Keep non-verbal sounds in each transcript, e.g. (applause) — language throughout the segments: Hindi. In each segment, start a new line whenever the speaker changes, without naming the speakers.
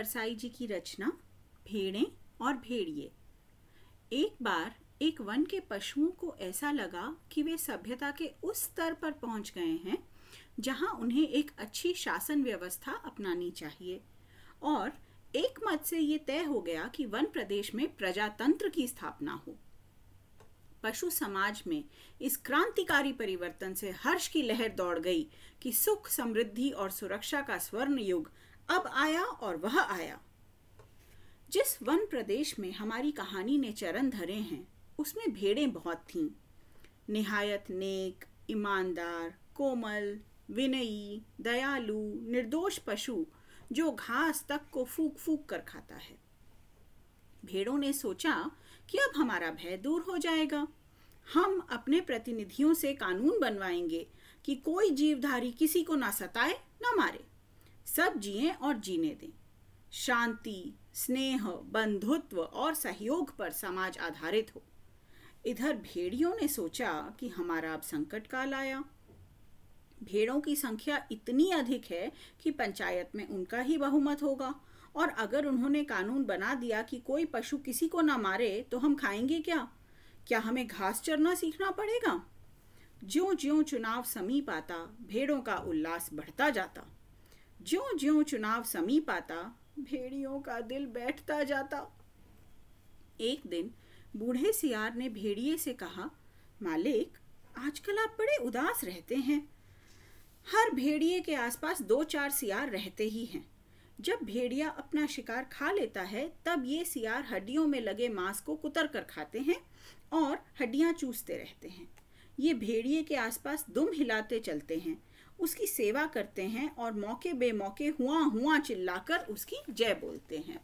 परसाई जी की रचना, भेड़ें और भेड़िए। एक बार एक वन के पशुओं को ऐसा लगा कि वे सभ्यता के उस स्तर पर पहुँच गए हैं, जहाँ उन्हें एक अच्छी शासन व्यवस्था अपनानी चाहिए। और एक मत से ये तय हो गया कि वन प्रदेश में प्रजातंत्र की स्थापना हो। पशु समाज में इस क्रांतिकारी परिवर्तन से हर्ष की लहर दौड़ गई कि सुख समृद्धि और सुरक्षा का स्वर्ण युग अब आया और वह आया। जिस वन प्रदेश में हमारी कहानी ने चरण धरे हैं, उसमें भेड़ें बहुत थीं। निहायत नेक, ईमानदार, कोमल, विनयी, दयालु, निर्दोष पशु, जो घास तक को फूक फूक कर खाता है। भेड़ों ने सोचा कि अब हमारा भय दूर हो जाएगा। हम अपने प्रतिनिधियों से कानून बनवाएँगे कि कोई जीवधारी किसी को ना सताए, ना मारे। सब जिए और जीने दें। शांति, स्नेह, बंधुत्व और सहयोग पर समाज आधारित हो। इधर भेड़ियों ने सोचा कि हमारा अब संकट काल आया। भेड़ों की संख्या इतनी अधिक है कि पंचायत में उनका ही बहुमत होगा। और अगर उन्होंने कानून बना दिया कि कोई पशु किसी को ना मारे तो हम खाएँगे क्या? क्या हमें घास चरना सीखना पड़ेगा? ज्यो ज्यो चुनाव समीप आता, भेड़ों का उल्लास बढ़ता जाता। ज्यो ज्यो चुनाव समीप आता, भेड़ियों का दिल बैठता जाता। एक दिन बूढ़े सियार ने भेड़िए से कहा, मालिक, आजकल आप बड़े उदास रहते हैं। हर भेड़िए के आसपास दो चार सियार रहते ही हैं। जब भेड़िया अपना शिकार खा लेता है, तब ये सियार हड्डियों में लगे मांस को कुतर कर खाते हैं और हड्डियाँ चूसते रहते हैं। ये भेड़िए के आसपास दुम हिलाते चलते हैं। उसकी सेवा करते हैं और मौके बेमौके हुआ हुआ चिल्लाकर उसकी जय बोलते हैं।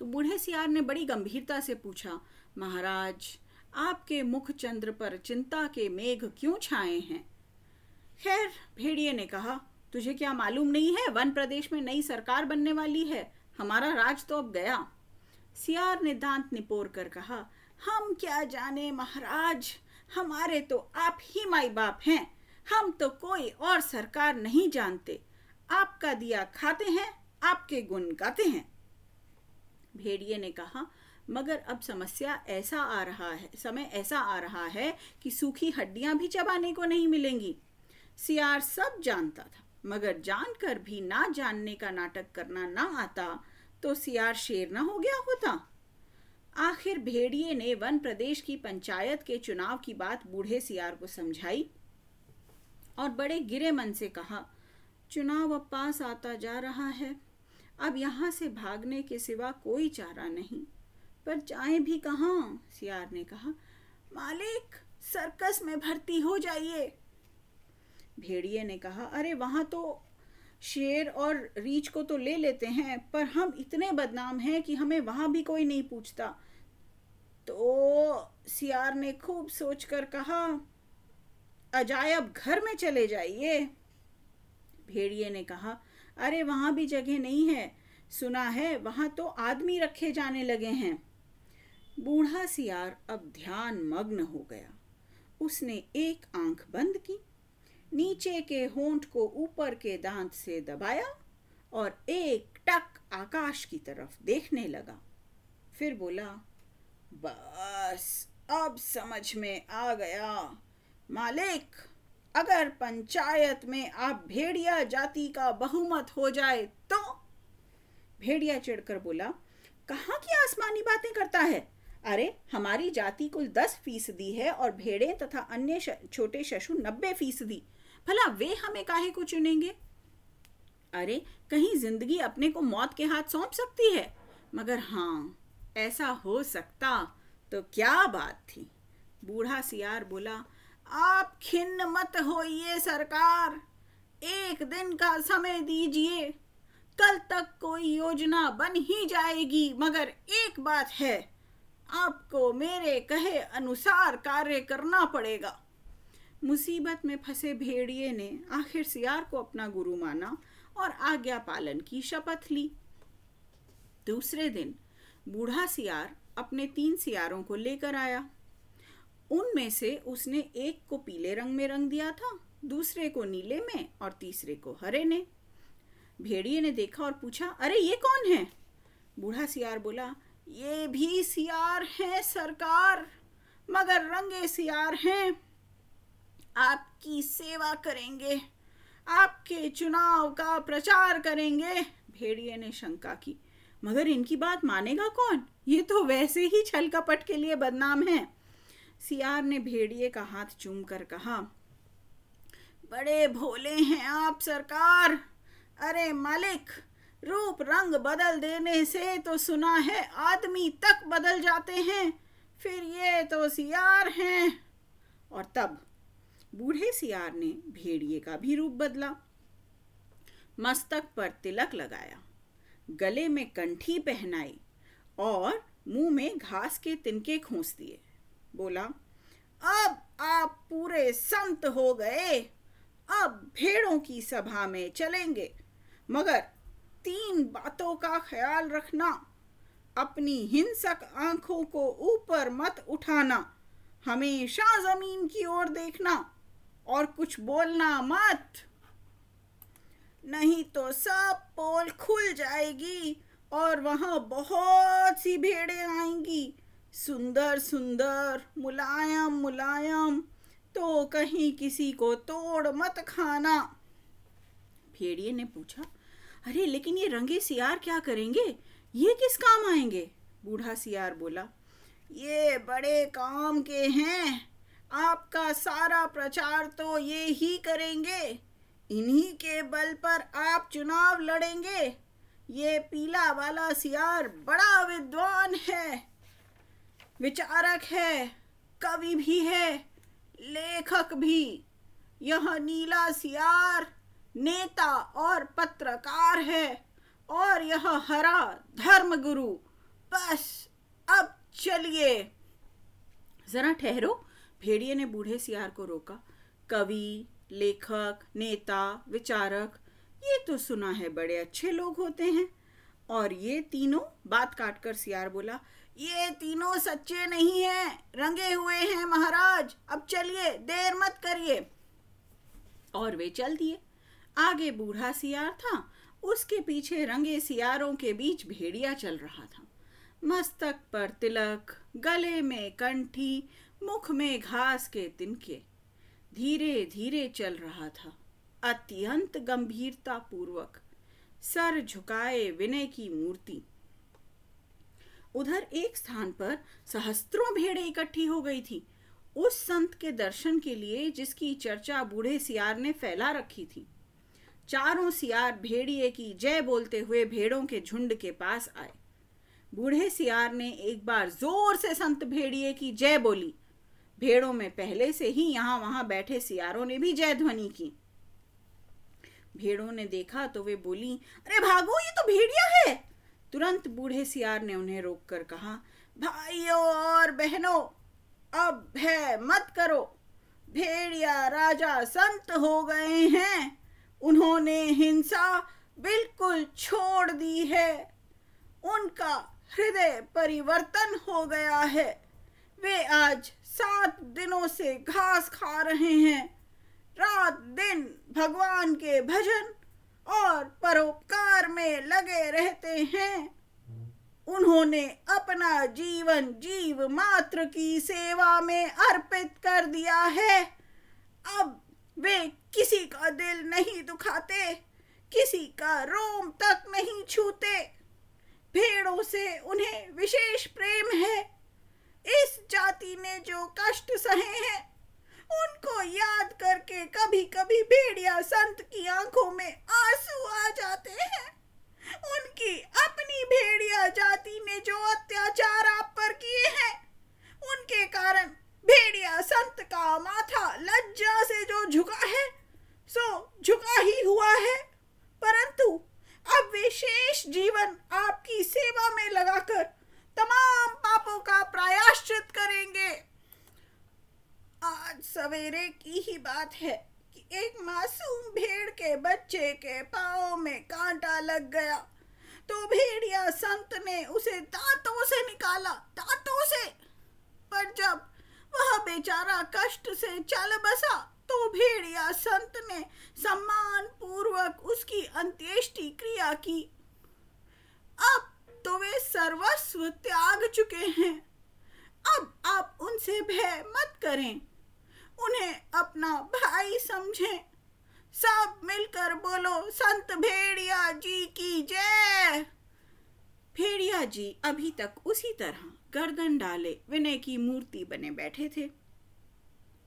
तो बूढ़े सियार ने बड़ी गंभीरता से पूछा, महाराज, आपके मुख चंद्र पर चिंता के मेघ क्यों छाए हैं? खैर, भेड़िए ने कहा, तुझे क्या मालूम नहीं है, वन प्रदेश में नई सरकार बनने वाली है, हमारा राज तो अब गया। सियार ने दांत निपोर कर कहा, हम क्या जाने, महाराज, हमारे तो आप ही माई बाप हैं। हम तो कोई और सरकार नहीं जानते। आपका दिया खाते हैं, आपके गुण गाते हैं। भेड़िए ने कहा, मगर अब समस्या ऐसा आ रहा है, समय ऐसा आ रहा है कि सूखी हड्डियाँ भी चबाने को नहीं मिलेंगी। सियार सब जानता था, मगर जानकर भी ना जानने का नाटक करना ना आता तो सियार शेर ना हो गया होता। आखिर भेड़िए ने वन प्रदेश की पंचायत के चुनाव की बात बूढ़े सियार को समझाई। और बड़े गिरे मन से कहा, चुनाव अब पास आता जा रहा है। अब यहाँ से भागने के सिवा कोई चारा नहीं। पर जाए भी कहाँ? सियार ने कहा, मालिक, सर्कस में भर्ती हो जाइए। भेड़िए ने कहा, अरे, वहाँ तो शेर और रीछ को तो ले लेते हैं, पर हम इतने बदनाम हैं कि हमें वहाँ भी कोई नहीं पूछता। तो सियार ने खूब सोचकर कहा अजायब घर में चले जाइए। भेड़िए ने कहा, अरे, वहाँ भी जगह नहीं है। सुना है, वहाँ तो आदमी रखे जाने लगे हैं। बूढ़ा सियार अब ध्यान मग्न हो गया। उसने एक आँख बंद की, नीचे के होंठ को ऊपर के दांत से दबाया और एक टक आकाश की तरफ़ देखने लगा। फिर बोला, बस, अब समझ में आ गया। मालिक, अगर पंचायत में आप भेड़िया जाति का बहुमत हो जाए तो? भेड़िया चिढ़कर बोला, कहाँ की आसमानी बातें करता है? अरे, हमारी जाति कुल दस फ़ीसदी है और भेड़े तथा अन्य छोटे शशु नब्बे फ़ीसदी। भला वे हमें काहे को चुनेंगे? अरे, कहीं ज़िंदगी अपने को मौत के हाथ सौंप सकती है। मगर हाँ ऐसा हो सकता तो क्या बात थी? बूढ़ा सियार बोला आप खिन्न मत होइए, सरकार। एक दिन का समय दीजिए। कल तक कोई योजना बन ही जाएगी, मगर एक बात है, आपको मेरे कहे अनुसार कार्य करना पड़ेगा। मुसीबत में फंसे भेड़िए ने आखिर सियार को अपना गुरु माना और आज्ञा पालन की शपथ ली। दूसरे दिन बूढ़ा सियार अपने तीन सियारों को लेकर आया। उनमें से उसने एक को पीले रंग में रंग दिया था, दूसरे को नीले में और तीसरे को हरे ने। भेड़िए ने देखा और पूछा, अरे, ये कौन है? बूढ़ा सियार बोला, ये भी सियार हैं, सरकार, मगर रंगे सियार हैं। आपकी सेवा करेंगे, आपके चुनाव का प्रचार करेंगे। भेड़िए ने शंका की, मगर इनकी बात मानेगा कौन? ये तो वैसे ही छल कपट के लिए बदनाम है। सियार ने भेड़िए का हाथ चूम कर कहा, बड़े भोले हैं आप, सरकार। अरे मालिक, रूप रंग बदल देने से तो सुना है आदमी तक बदल जाते हैं, फिर ये तो सियार हैं। और तब बूढ़े सियार ने भेड़िए का भी रूप बदला, मस्तक पर तिलक लगाया, गले में कंठी पहनाई और मुँह में घास के तिनके खोस दिए। बोला, अब आप पूरे संत हो गए। अब भेड़ों की सभा में चलेंगे। मगर तीन बातों का ख्याल रखना। अपनी हिंसक आँखों को ऊपर मत उठाना। हमेशा ज़मीन की ओर देखना और कुछ बोलना मत। नहीं तो सब पोल खुल जाएगी और वहाँ बहुत सी भेड़े आएँगी। सुंदर सुंदर, मुलायम मुलायम तो कहीं किसी को तोड़ मत खाना। भेड़िए ने पूछा, अरे, लेकिन ये रंगे सियार क्या करेंगे? ये किस काम आएँगे? बूढ़ा सियार बोला, ये बड़े काम के हैं। आपका सारा प्रचार तो ये ही करेंगे। इन्हीं के बल पर आप चुनाव लड़ेंगे। ये पीला वाला सियार बड़ा विद्वान है। विचारक है, कवि भी है, लेखक भी। यह नीला सियार, नेता और पत्रकार है, और यह हरा धर्म गुरु बस, अब चलिए। जरा ठहरो। भेड़िए ने बूढ़े सियार को रोका। कवि, लेखक, नेता, विचारक, ये तो सुना है बड़े अच्छे लोग होते हैं। और ये तीनों बात काटकर सियार बोला ये तीनों सच्चे नहीं हैं। रंगे हुए हैं महाराज। अब चलिए, देर मत करिए। और वे चल दिए। आगे बूढ़ा सियार था। उसके पीछे रंगे सियारों के बीच भेड़िया चल रहा था। मस्तक पर तिलक, गले में कंठी, मुख में घास के तिनके। धीरे धीरे चल रहा था। अत्यंत गंभीरता पूर्वक सर झुकाए विनय की मूर्ति। उधर एक स्थान पर सहस्त्रों भेड़े इकट्ठी हो गई थी। उस संत के दर्शन के लिए जिसकी चर्चा बूढ़े सियार ने फैला रखी थी। चारों सियार भेड़िए की जय बोलते हुए भेड़ों के झुंड के पास आए। बूढ़े सियार ने एक बार ज़ोर से संत भेड़िए की जय बोली। भेड़ों में पहले से ही यहाँ वहाँ बैठे सियारों ने भी जय ध्वनि की। भेड़ों ने देखा तो वे बोली, अरे भागो, ये तो भेड़िया है! तुरंत बूढ़े सियार ने उन्हें रोककर कहा, भाइयों और बहनों, अब भय मत करो। भेड़िया राजा संत हो गए हैं। उन्होंने हिंसा बिल्कुल छोड़ दी है। उनका हृदय परिवर्तन हो गया है। वे आज सात दिनों से घास खा रहे हैं। रात दिन भगवान के भजन और परोपकार में लगे रहते हैं। उन्होंने अपना जीवन जीव मात्र की सेवा में अर्पित कर दिया है। अब वे किसी का दिल नहीं दुखाते, किसी का रोम तक नहीं छूते। भेड़ों से उन्हें विशेष प्रेम है। इस जाति ने जो कष्ट सहे हैं, उनको याद करके कभी कभी भेड़िया संत की आँखों में आँसू आ जाते हैं। उनकी अपनी भेड़िया जाति ने जो अत्याचार आप पर किए हैं, उनके कारण भेड़िया संत का माथा लज्जा से जो झुका है, सो झुका ही हुआ है। परंतु अब वे शेष जीवन आपकी सेवा में लगाकर तमाम पापों का प्रायश्चित करेंगे। आज सवेरे की ही बात है। एक मासूम भेड़ के बच्चे के पाओ में कांटा लग गया। तो भेड़िया संत ने उसे दांतों से निकाला, दांतों से। पर जब वह बेचारा कष्ट से चल बसा तो भेड़िया संत ने सम्मान पूर्वक उसकी अंत्येष्टि क्रिया की। अब तो वे सर्वस्व त्याग चुके हैं। अब आप उनसे भय मत करें। उन्हें अपना भाई समझें। सब मिलकर बोलो, संत भेड़िया जी की जय। भेड़िया जी अभी तक उसी तरह गर्दन डाले, विनय की मूर्ति बने बैठे थे।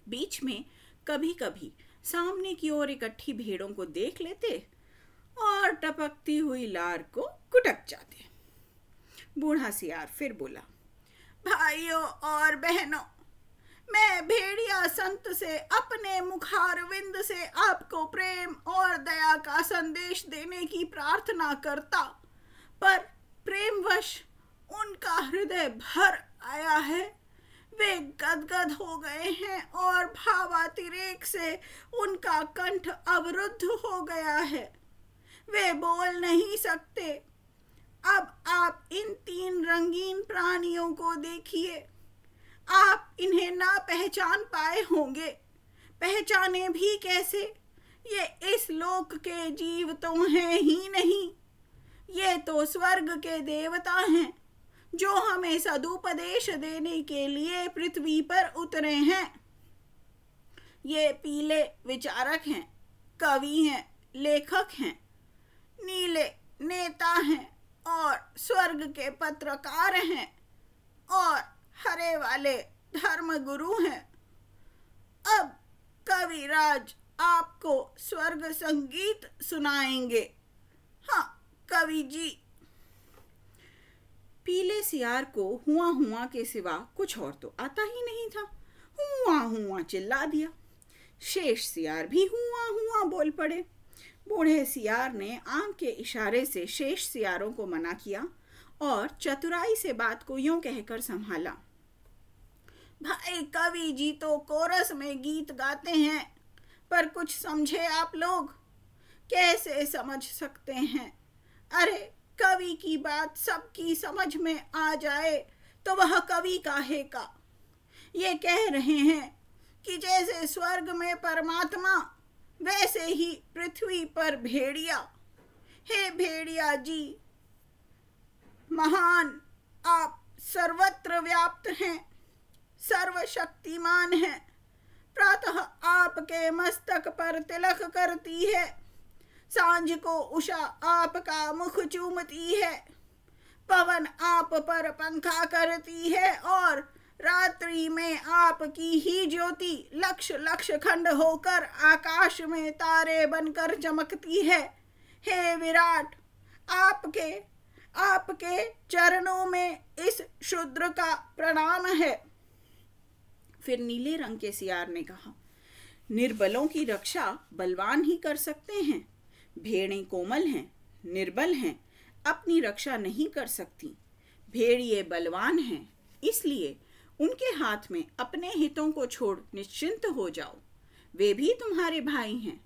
बीच में कभी कभी सामने की ओर इकट्ठी भेड़ों को देख लेते और टपकती हुई लार को कुटक जाते। बूढ़ा सियार फिर बोला, भाइयों और बहनों संत से, अपने मुखारविंद से आपको प्रेम और दया का संदेश देने की प्रार्थना करता। पर प्रेमवश उनका हृदय भर आया है। वे गदगद हो गए हैं और भावातिरेक से उनका कंठ अवरुद्ध हो गया है। वे बोल नहीं सकते। अब आप इन तीन रंगीन प्राणियों को देखिए। आप इन्हें ना पहचान पाए होंगे। पहचाने भी कैसे? ये इस लोक के जीव तो हैं ही नहीं। ये तो स्वर्ग के देवता हैं, जो हमें सदुपदेश देने के लिए पृथ्वी पर उतरे हैं। ये पीले विचारक हैं, कवि हैं, लेखक हैं, नीले नेता हैं और स्वर्ग के पत्रकार हैं और हरे वाले धर्म गुरु हैं। अब कविराज आपको स्वर्ग संगीत सुनाएँगे। हाँ कवि जी। पीले सियार को हुआ हुआ के सिवा कुछ और तो आता ही नहीं था। हुआ हुआ चिल्ला दिया। शेष सियार भी हुआ हुआ बोल पड़े। बूढ़े सियार ने आम के इशारे से शेष सियारों को मना किया और चतुराई से बात को यूँ कहकर संभाला। भाई कवि जी तो कोरस में गीत गाते हैं, पर कुछ समझे आप लोग? कैसे समझ सकते हैं? अरे, कवि की बात सबकी समझ में आ जाए तो वह कवि काहे का? ये कह रहे हैं कि जैसे स्वर्ग में परमात्मा, वैसे ही पृथ्वी पर भेड़िया। हे भेड़िया जी, महान, आप सर्वत्र व्याप्त हैं। सर्वशक्तिमान है। प्रातः आपके मस्तक पर तिलक करती है। साँझ को उषा आपका मुख चूमती है। पवन आप पर पंखा करती है और रात्रि में आपकी ही ज्योति लक्ष लक्ष खंड होकर आकाश में तारे बनकर चमकती है। हे विराट, आपके आपके चरणों में इस शुद्र का प्रणाम है। फिर नीले रंग के सियार ने कहा, निर्बलों की रक्षा बलवान ही कर सकते हैं। भेड़ें कोमल हैं, निर्बल हैं, अपनी रक्षा नहीं कर सकती। भेड़िए बलवान हैं, इसलिए उनके हाथ में अपने हितों को छोड़ निश्चिंत हो जाओ। वे भी तुम्हारे भाई हैं।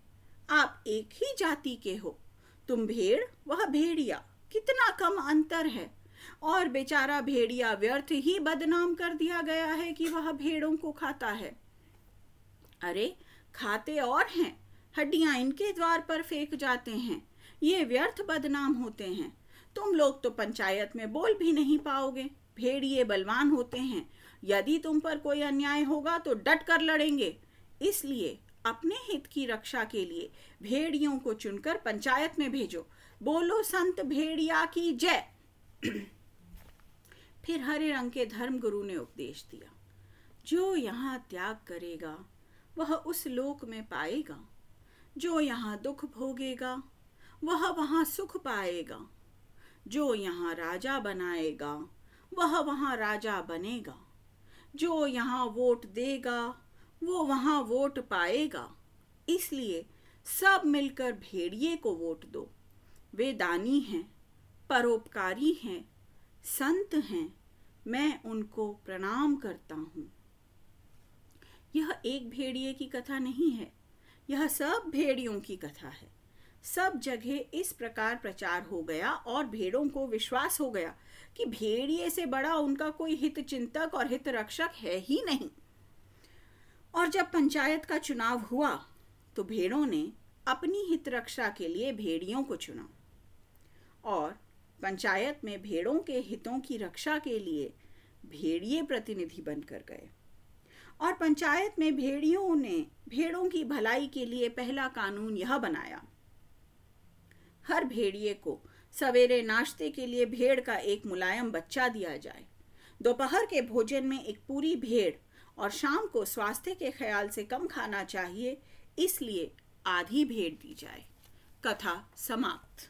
आप एक ही जाति के हो। तुम भेड़, वह भेड़िया, कितना कम अंतर है। और बेचारा भेड़िया व्यर्थ ही बदनाम कर दिया गया है कि वह भेड़ों को खाता है। अरे, खाते और हैं। हड्डियाँ इनके द्वार पर फेंक जाते हैं। ये व्यर्थ बदनाम होते हैं। तुम लोग तो पंचायत में बोल भी नहीं पाओगे। भेड़िए बलवान होते हैं। यदि तुम पर कोई अन्याय होगा तो डट कर लड़ेंगे। इसलिए अपने हित की रक्षा के लिए भेड़ियों को चुनकर पंचायत में भेजो। बोलो, संत भेड़िया की जय। (clears throat) फिर हरे रंग के धर्म गुरु ने उपदेश दिया, जो यहाँ त्याग करेगा, वह उस लोक में पाएगा। जो यहाँ दुख भोगेगा, वह वहाँ सुख पाएगा। जो यहाँ राजा बनाएगा, वह वहाँ राजा बनेगा। जो यहाँ वोट देगा, वो वहाँ वोट पाएगा। इसलिए सब मिलकर भेड़िए को वोट दो। वे दानी हैं परोपकारी हैं, संत हैं, मैं उनको प्रणाम करता हूँ। यह एक भेड़िए की कथा नहीं है, यह सब भेड़ियों की कथा है। सब जगह इस प्रकार प्रचार हो गया और भेड़ों को विश्वास हो गया कि भेड़िए से बड़ा उनका कोई हित चिंतक और हित रक्षक है ही नहीं। और जब पंचायत का चुनाव हुआ तो भेड़ों ने अपनी हित रक्षा के लिए भेड़ियों को चुना और पंचायत में भेड़ों के हितों की रक्षा के लिए भेड़िए प्रतिनिधि बनकर गए। और पंचायत में भेड़ियों ने भेड़ों की भलाई के लिए पहला कानून यह बनाया। हर भेड़िए को सवेरे नाश्ते के लिए भेड़ का एक मुलायम बच्चा दिया जाए। दोपहर के भोजन में एक पूरी भेड़ और शाम को स्वास्थ्य के ख्याल से कम खाना चाहिए, इसलिए आधी भेड़ दी जाए। कथा समाप्त।